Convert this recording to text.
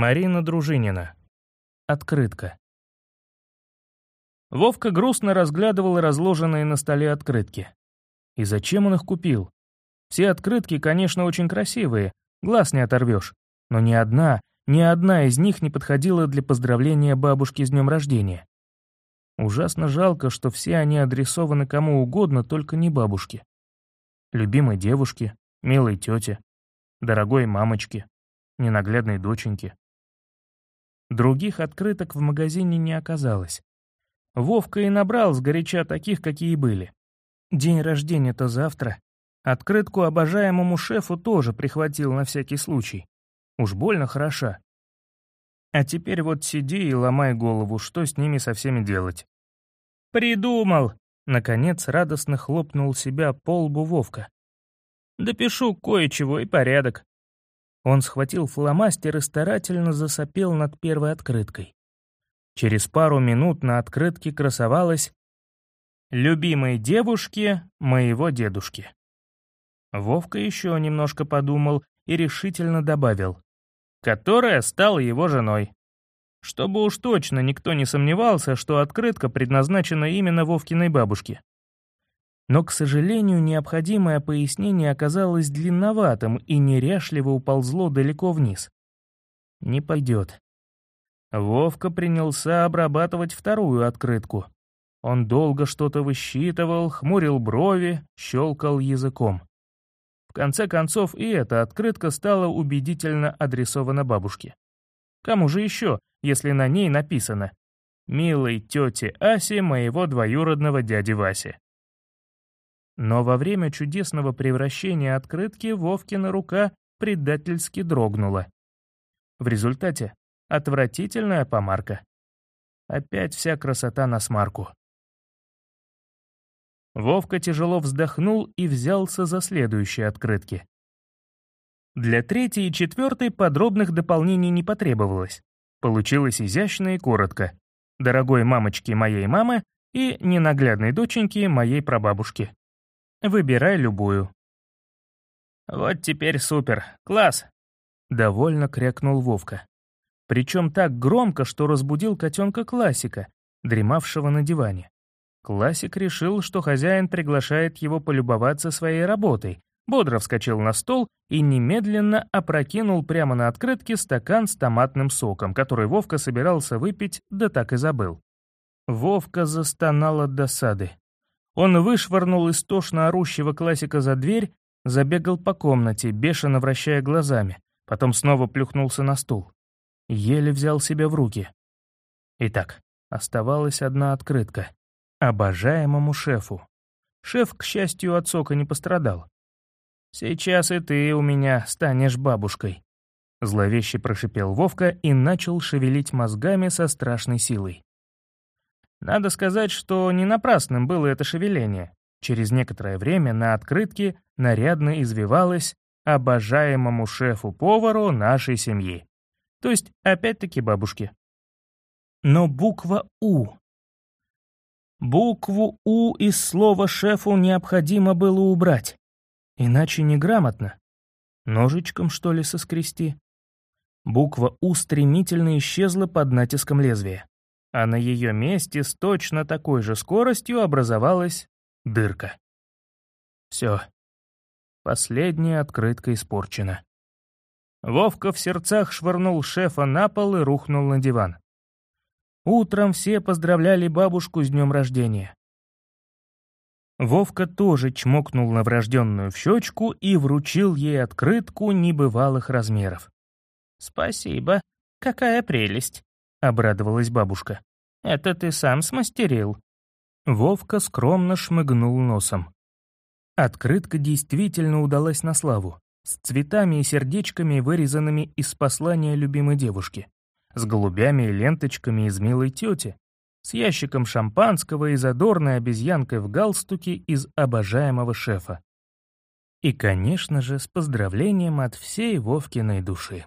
Марина Дружинина. Открытка. Вовка грустно разглядывал разложенные на столе открытки. И зачем он их купил? Все открытки, конечно, очень красивые, глаз не оторвешь. Но ни одна, ни одна из них не подходила для поздравления бабушки с днем рождения. Ужасно жалко, что все они адресованы кому угодно, только не бабушке. Любимой девушке, милой тете, дорогой мамочке, ненаглядной доченьке. Других открыток в магазине не оказалось. Вовка и набрал сгоряча таких, какие были. День рождения-то завтра. Открытку обожаемому шефу тоже прихватил на всякий случай. Уж больно хороша. А теперь вот сиди и ломай голову, что с ними со всеми делать. «Придумал!» — наконец радостно хлопнул себя по лбу Вовка. «Допишу кое-чего и порядок». Он схватил фломастер и старательно засопел над первой открыткой. Через пару минут на открытке красовалось «Любимой девушке моего дедушки». Вовка еще немножко подумал и решительно добавил, «которая стала его женой». Чтобы уж точно никто не сомневался, что открытка предназначена именно Вовкиной бабушке. Но, к сожалению, необходимое пояснение оказалось длинноватым и неряшливо уползло далеко вниз. Не пойдет. Вовка принялся обрабатывать вторую открытку. Он долго что-то высчитывал, хмурил брови, щелкал языком. В конце концов, и эта открытка стала убедительно адресована бабушке. Кому же еще, если на ней написано «Милой тете Асе моего двоюродного дяди Васи». Но во время чудесного превращения открытки Вовкина рука предательски дрогнула. В результате отвратительная помарка. Опять вся красота на смарку. Вовка тяжело вздохнул и взялся за следующие открытки. Для третьей и четвертой подробных дополнений не потребовалось. Получилось изящно и коротко. Дорогой мамочке моей мамы и ненаглядной доченьке моей прабабушки. Выбирай любую. «Вот теперь супер, класс!» — довольно крякнул Вовка. Причем так громко, что разбудил котенка Классика, дремавшего на диване. Классик решил, что хозяин приглашает его полюбоваться своей работой, бодро вскочил на стол и немедленно опрокинул прямо на открытке стакан с томатным соком, который Вовка собирался выпить, да так и забыл. Вовка застонал от досады. Он вышвырнул истошно орущего классика за дверь, забегал по комнате, бешено вращая глазами, потом снова плюхнулся на стул. Еле взял себя в руки. Итак, оставалась одна открытка. Обожаемому шефу. Шеф, к счастью, от сока не пострадал. «Сейчас и ты у меня станешь бабушкой», — зловеще прошипел Вовка и начал шевелить мозгами со страшной силой. Надо сказать, что не напрасным было это шевеление. Через некоторое время на открытке нарядно извивалось обожаемому шефу-повару нашей семьи. То есть, опять-таки, бабушке. Но буква «У». Букву «У» из слова «шефу» необходимо было убрать. Иначе неграмотно. Ножичком, что ли, соскрести? Буква «У» стремительно исчезла под натиском лезвия а на ее месте с точно такой же скоростью образовалась дырка. Все. Последняя открытка испорчена. Вовка в сердцах швырнул шефа на пол и рухнул на диван. Утром все поздравляли бабушку с днем рождения. Вовка тоже чмокнул на врожденную в щечку и вручил ей открытку небывалых размеров. «Спасибо. Какая прелесть!» — обрадовалась бабушка. «Это ты сам смастерил?» Вовка скромно шмыгнул носом. Открытка действительно удалась на славу, с цветами и сердечками, вырезанными из послания любимой девушки, с голубями и ленточками из милой тети, с ящиком шампанского и задорной обезьянкой в галстуке из обожаемого шефа. И, конечно же, с поздравлением от всей Вовкиной души.